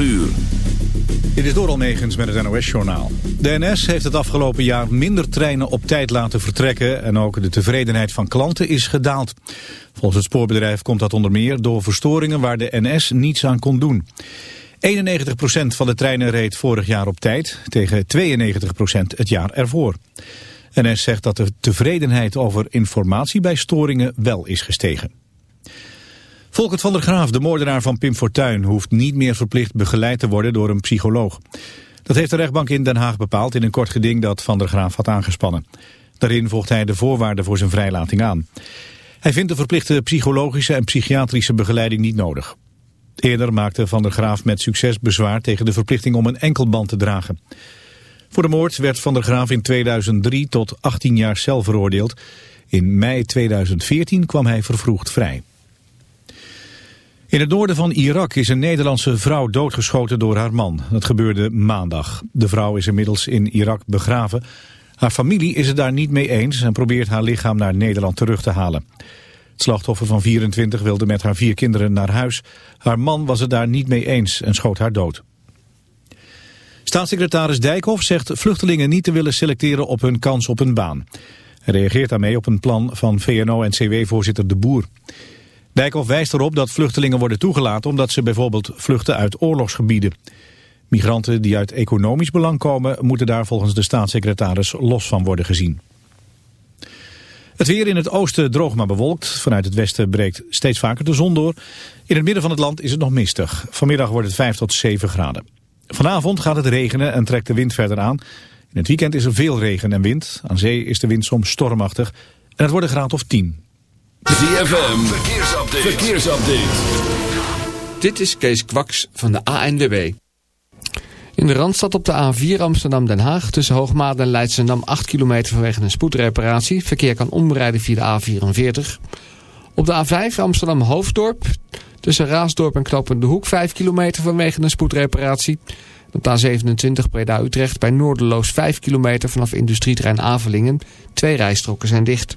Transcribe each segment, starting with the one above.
uur. Dit is Doral Megens met het NOS-journaal. De NS heeft het afgelopen jaar minder treinen op tijd laten vertrekken... en ook de tevredenheid van klanten is gedaald. Volgens het spoorbedrijf komt dat onder meer door verstoringen... waar de NS niets aan kon doen. 91% van de treinen reed vorig jaar op tijd... tegen 92% het jaar ervoor. NS zegt dat de tevredenheid over informatie bij storingen wel is gestegen. Volkert van der Graaf, de moordenaar van Pim Fortuyn, hoeft niet meer verplicht begeleid te worden door een psycholoog. Dat heeft de rechtbank in Den Haag bepaald in een kort geding dat van der Graaf had aangespannen. Daarin volgt hij de voorwaarden voor zijn vrijlating aan. Hij vindt de verplichte psychologische en psychiatrische begeleiding niet nodig. Eerder maakte Van der Graaf met succes bezwaar tegen de verplichting om een enkelband te dragen. Voor de moord werd Van der Graaf in 2003 tot 18 jaar cel veroordeeld. In mei 2014 kwam hij vervroegd vrij. In het noorden van Irak is een Nederlandse vrouw doodgeschoten door haar man. Dat gebeurde maandag. De vrouw is inmiddels in Irak begraven. Haar familie is het daar niet mee eens en probeert haar lichaam naar Nederland terug te halen. Het slachtoffer van 24 wilde met haar vier kinderen naar huis. Haar man was het daar niet mee eens en schoot haar dood. Staatssecretaris Dijkhoff zegt vluchtelingen niet te willen selecteren op hun kans op een baan. Hij reageert daarmee op een plan van VNO-NCW-voorzitter De Boer. Dijkhoff wijst erop dat vluchtelingen worden toegelaten omdat ze bijvoorbeeld vluchten uit oorlogsgebieden. Migranten die uit economisch belang komen moeten daar volgens de staatssecretaris los van worden gezien. Het weer in het oosten droog maar bewolkt. Vanuit het westen breekt steeds vaker de zon door. In het midden van het land is het nog mistig. Vanmiddag wordt het 5 tot 7 graden. Vanavond gaat het regenen en trekt de wind verder aan. In het weekend is er veel regen en wind. Aan zee is de wind soms stormachtig. En het wordt een graad of 10. ZFM, verkeersupdate. Dit is Kees Kwaks van de ANWB. In de Randstad op de A4 Amsterdam-Den Haag... tussen Hoogmaat en Leidschendam 8 kilometer vanwege een spoedreparatie. Verkeer kan omrijden via de A44. Op de A5 Amsterdam-Hoofddorp... tussen Raasdorp en Knopende Hoek 5 kilometer vanwege een spoedreparatie. Op de A27 Breda-Utrecht bij Noorderloos 5 kilometer... vanaf industrieterrein Avelingen. Twee rijstroken zijn dicht.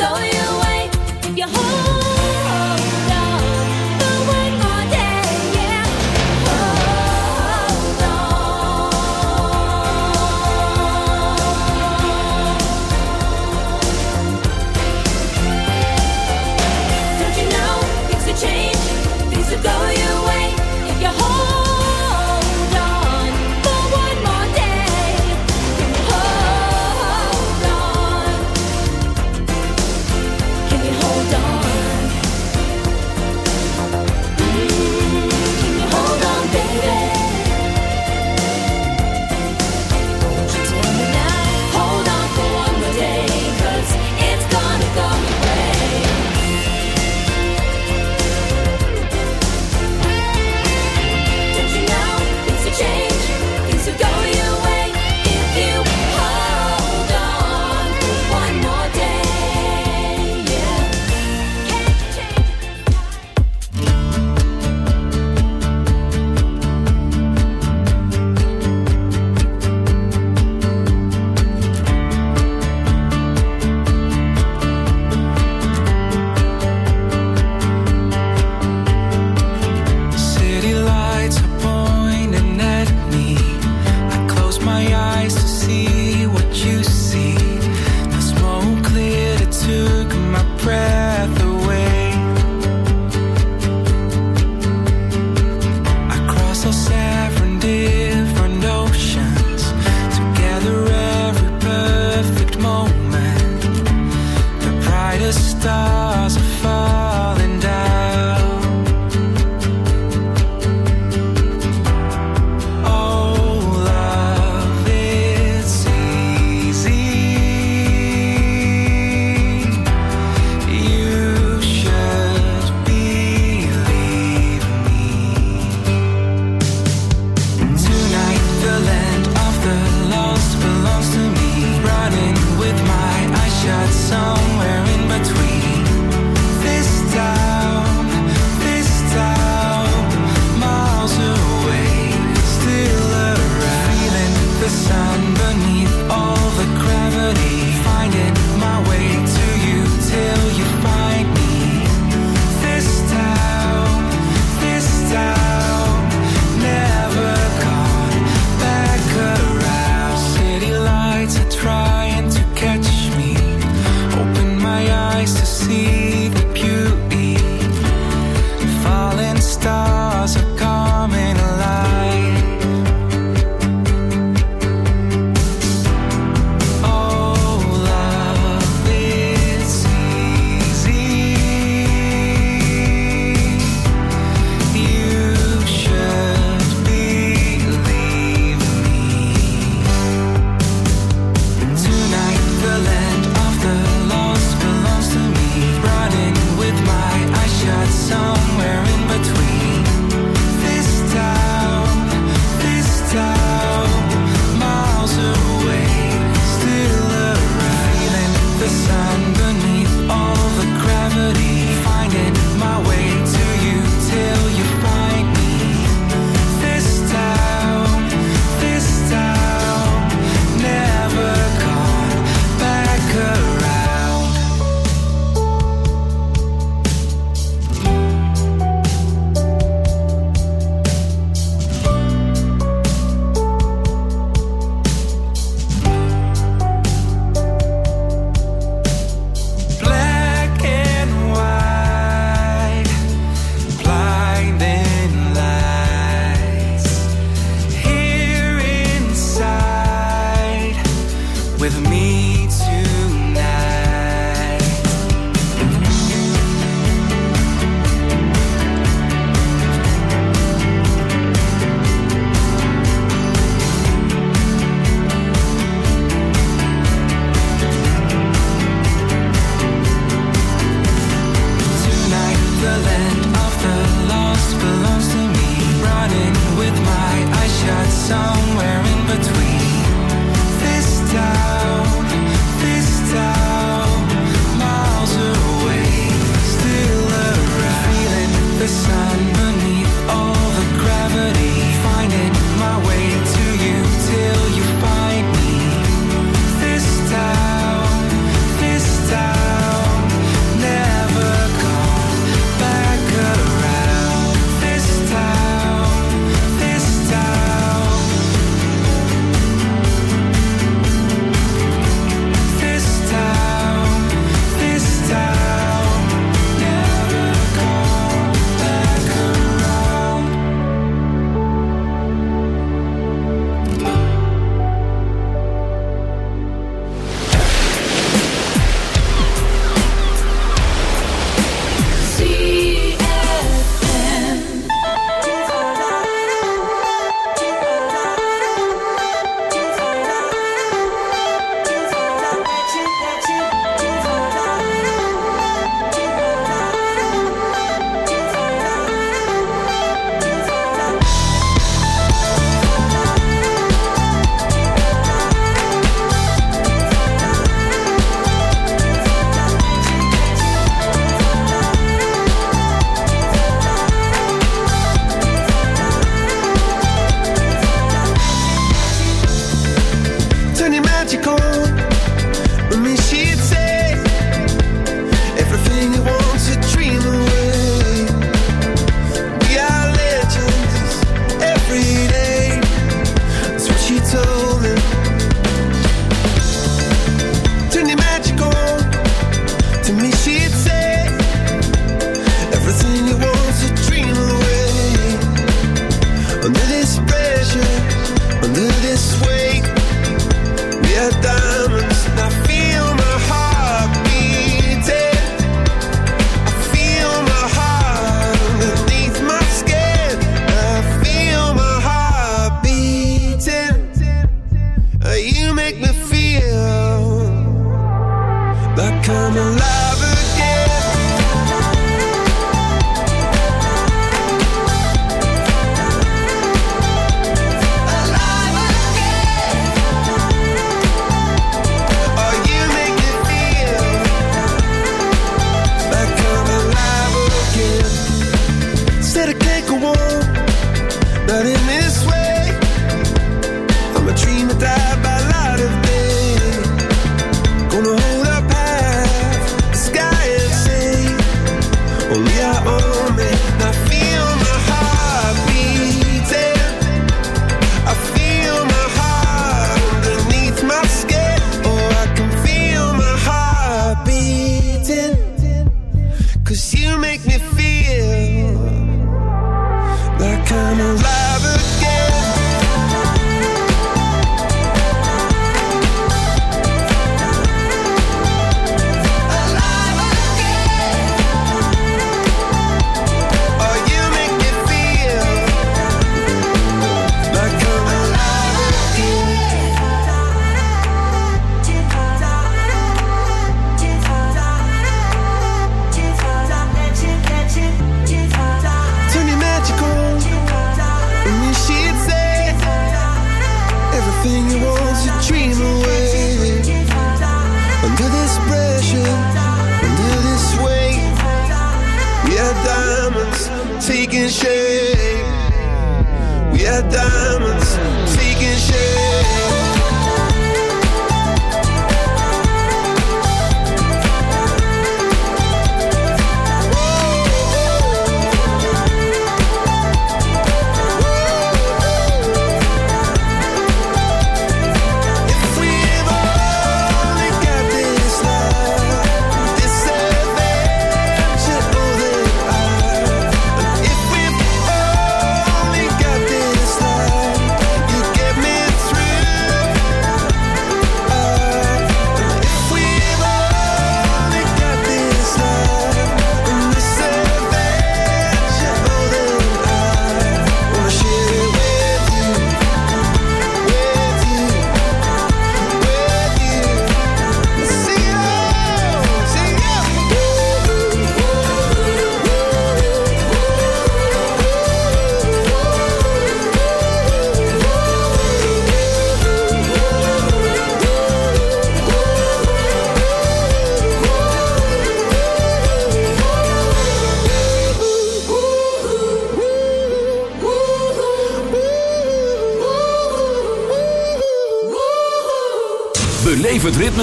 will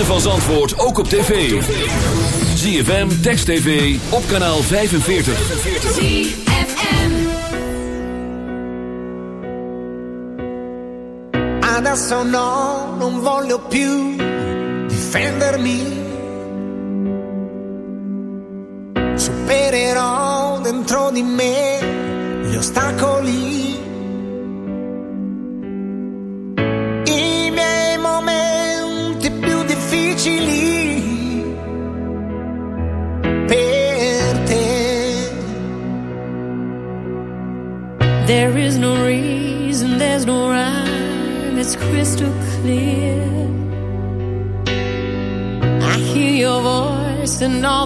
van Zandvoort ook op tv. ZFM, Text TV, op kanaal 45. ZFM Adesso no, non voglio più difendermi Supererò dentro di me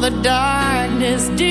the darkness deep.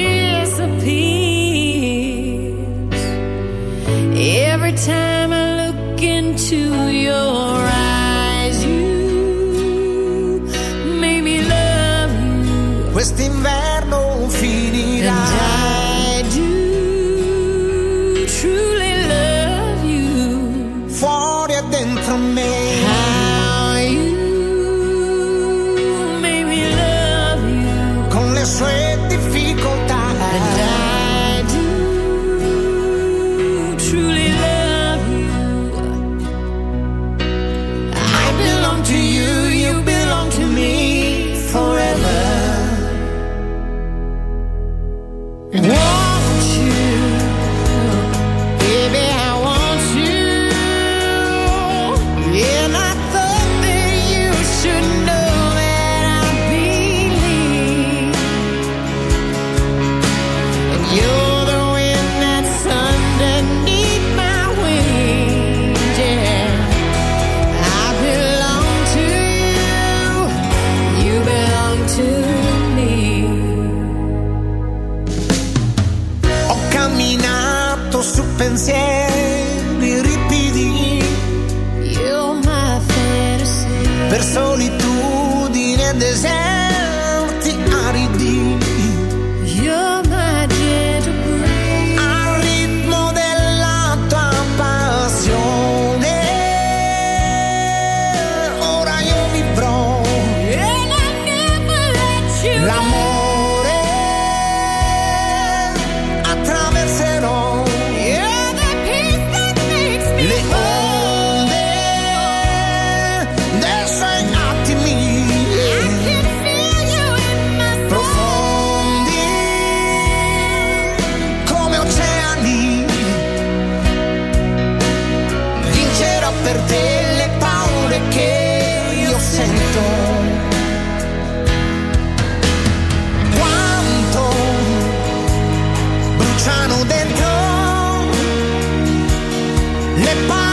Le pas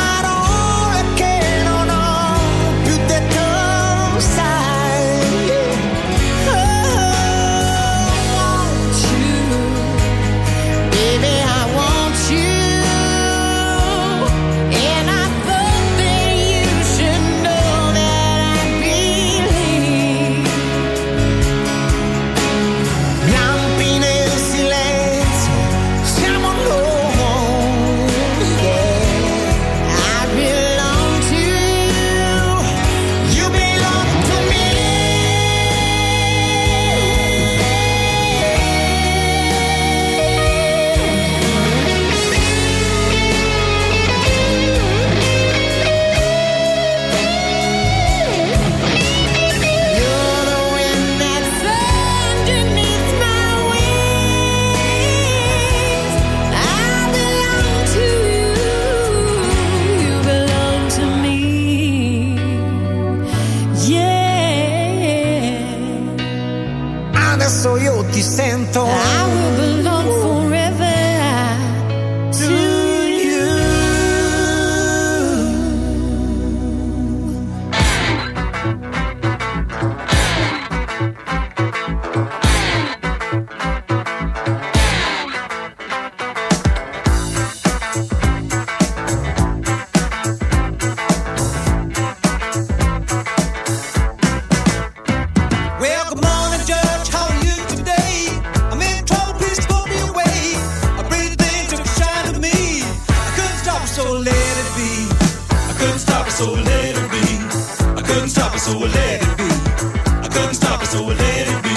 let it be.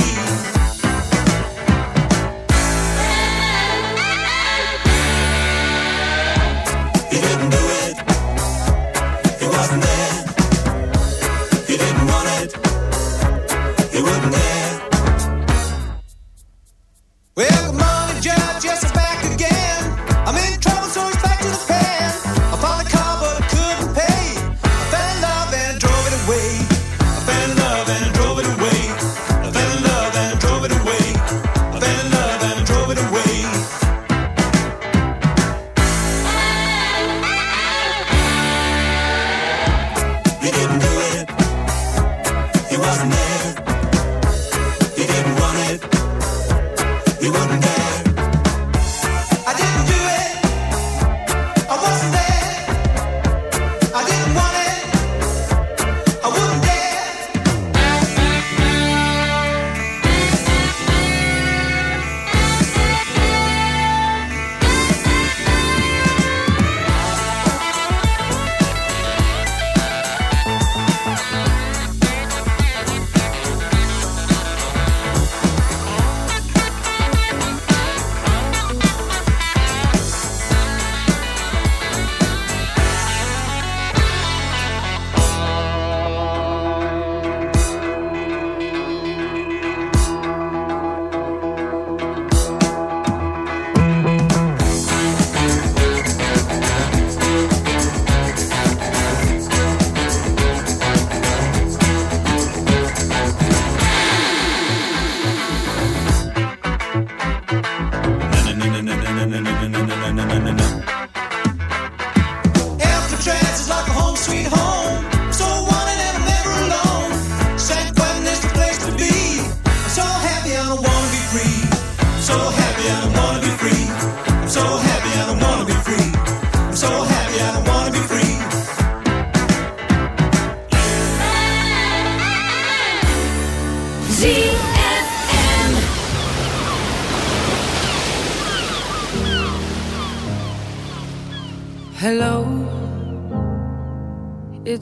sweet home.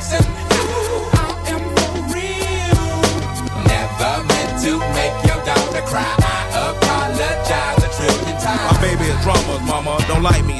Jackson. I am for real. Never meant to make your daughter cry. I apologize a trillion times. My baby is drama, mama. Don't like me.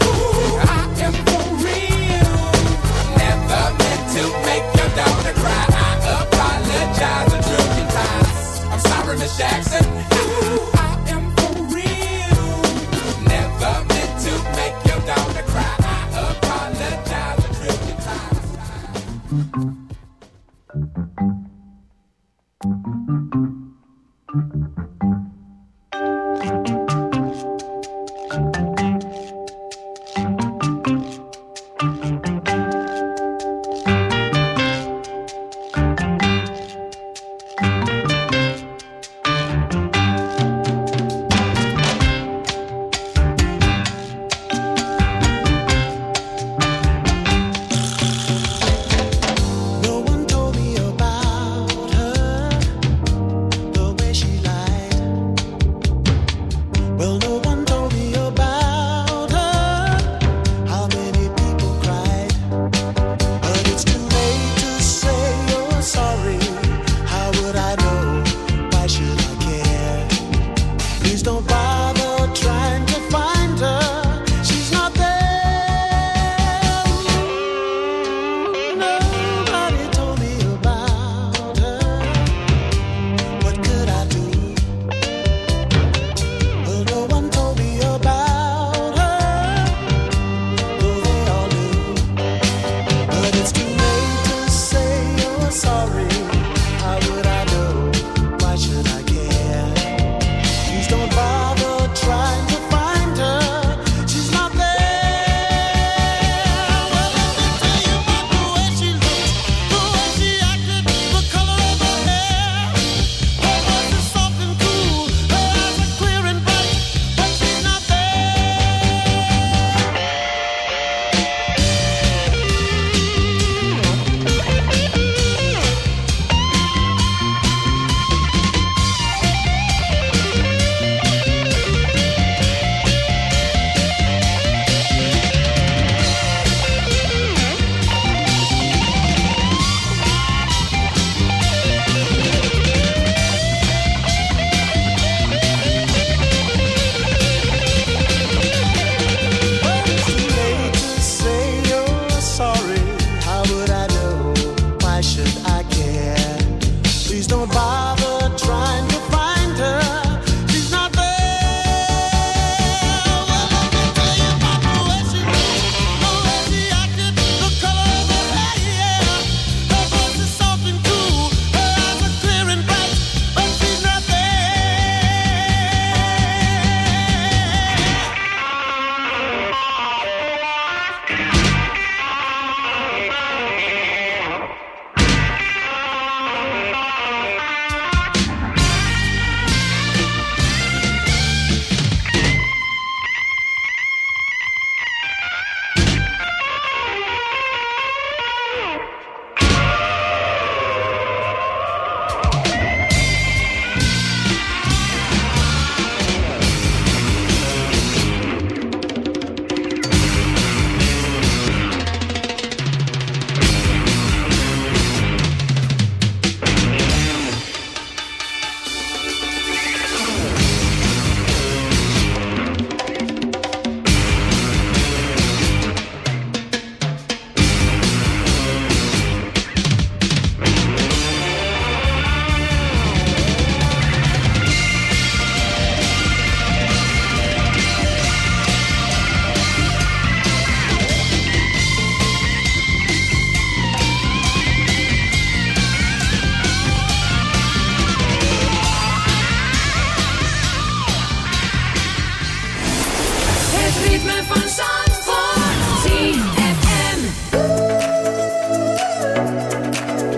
Times.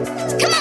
Come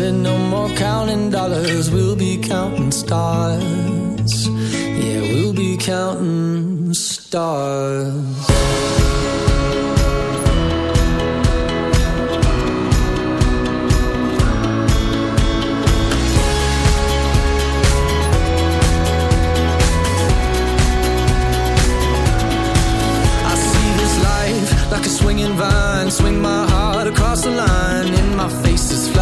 said no more counting dollars, we'll be counting stars. Yeah, we'll be counting stars. I see this life like a swinging vine, swing my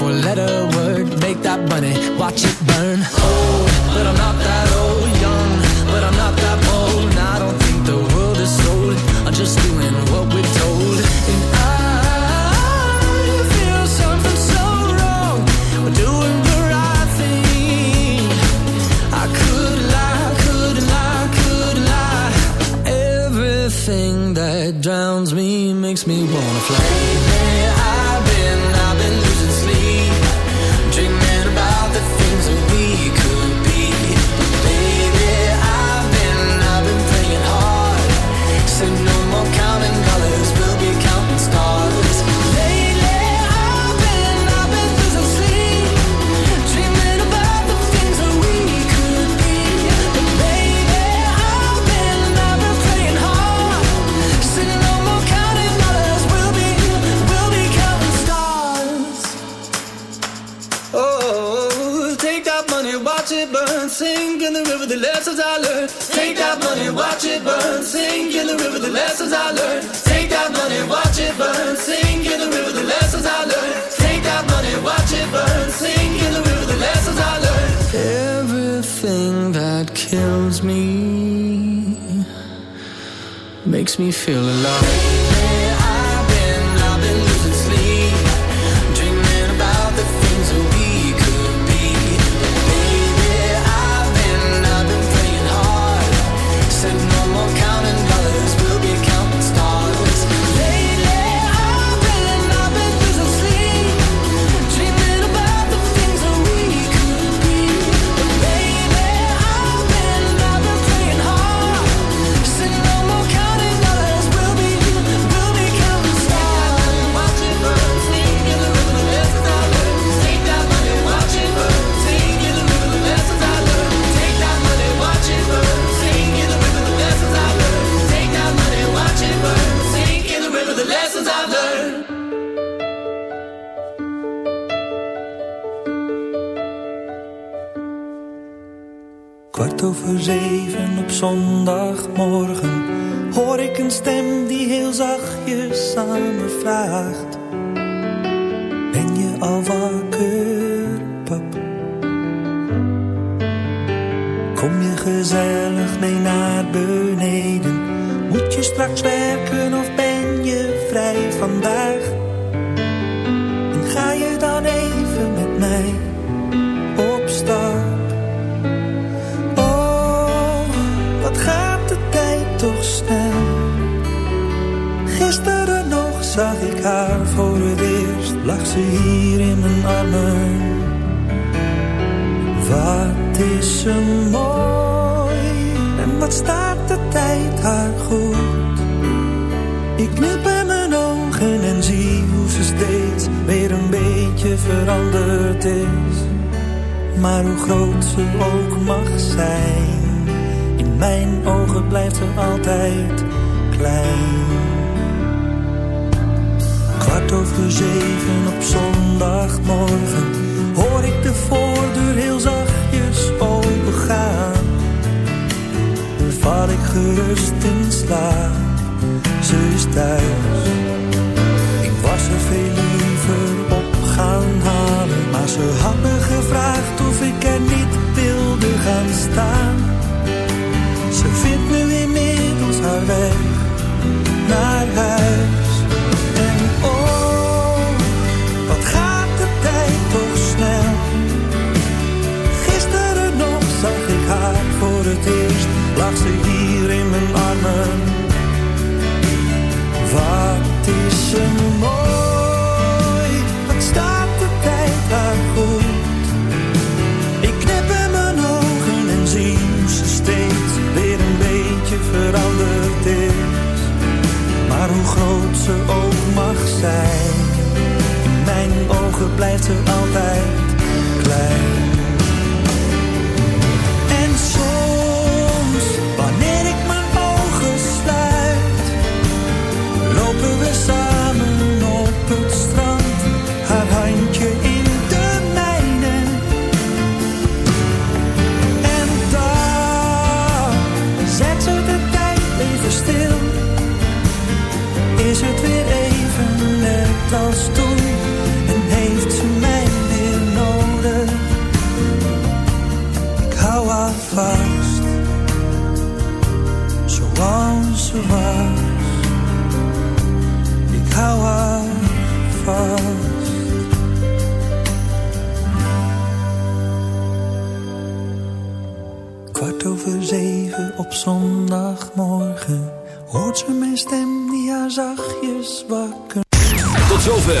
four letter word. Make that money, watch it burn. Oh. están.